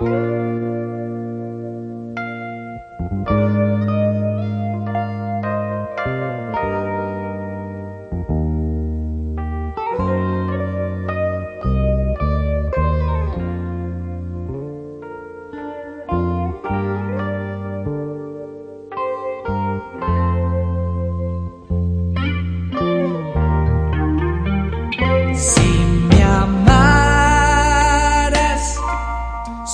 Thank you.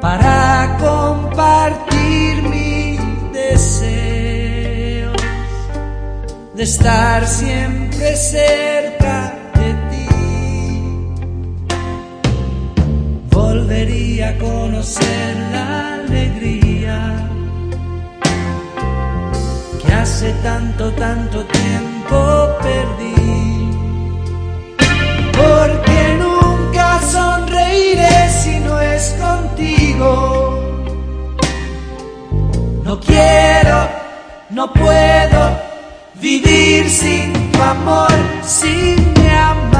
para compartir mis deseos de estar siempre cerca volvería a conocer la alegría que hace tanto, tanto tiempo perdí. No puedo vivir sin tu amor, sin mi amar.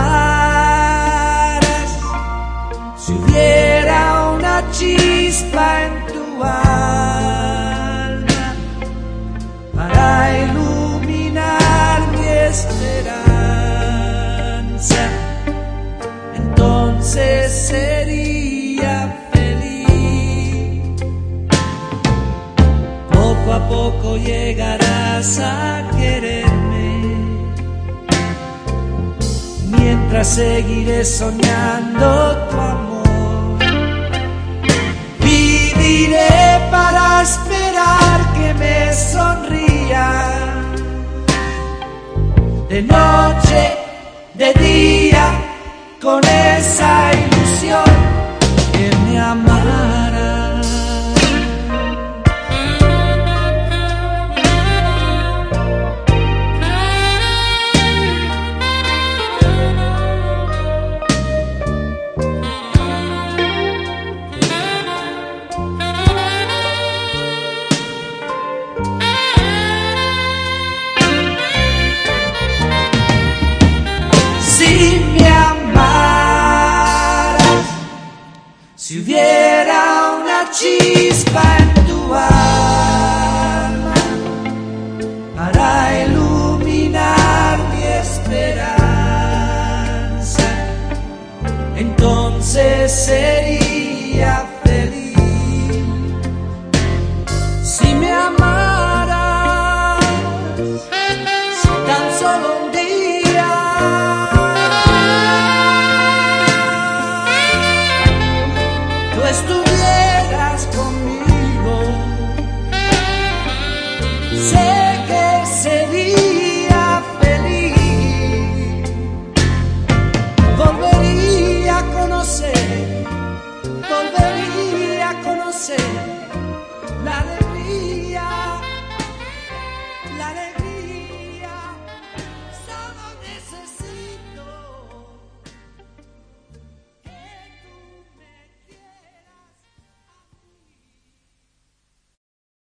chispa en tu alma poco llegarás a quererme, mientras seguiré soñando tu amor para esperar que me sonría. De noche, de día, con esa chispa en tu alma para iluminar mi esperanza, entonces sería Volvería a conocer, volvería a conocer